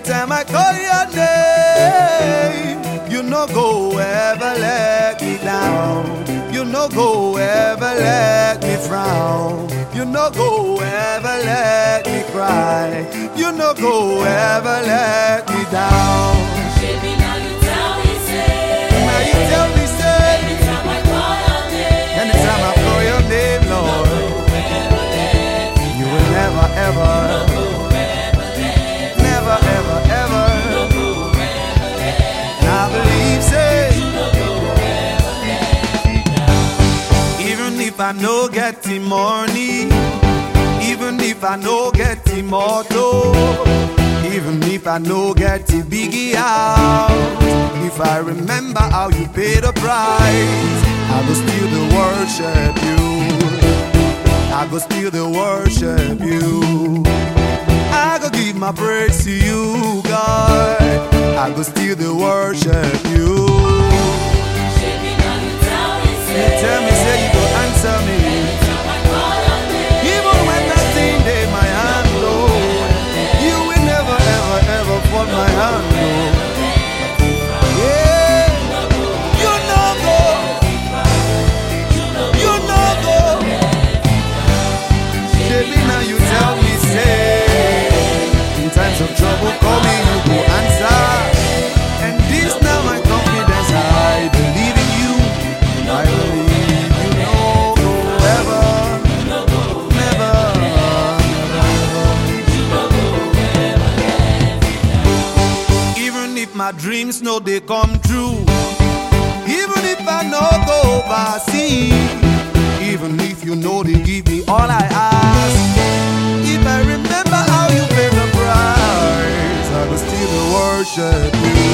anytime I call your name, you no go ever let me down. You no go ever let me frown. You no go ever let me cry. You no go ever let me down. I believe, say, even if I no get the money, even if I no get the motor, even if I no get the biggie house, if I remember how you paid the price, I go still the worship you. I go still the worship you. I go give my praise to you. I go still the worship you. Dreams no they come true, even if I no go overseas, even if you know they give me all I ask, if I remember how you paid the price, I will still worship you.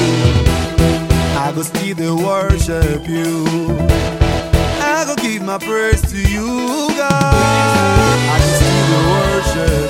I will still worship you. I go give my praise to you, God. I go still worship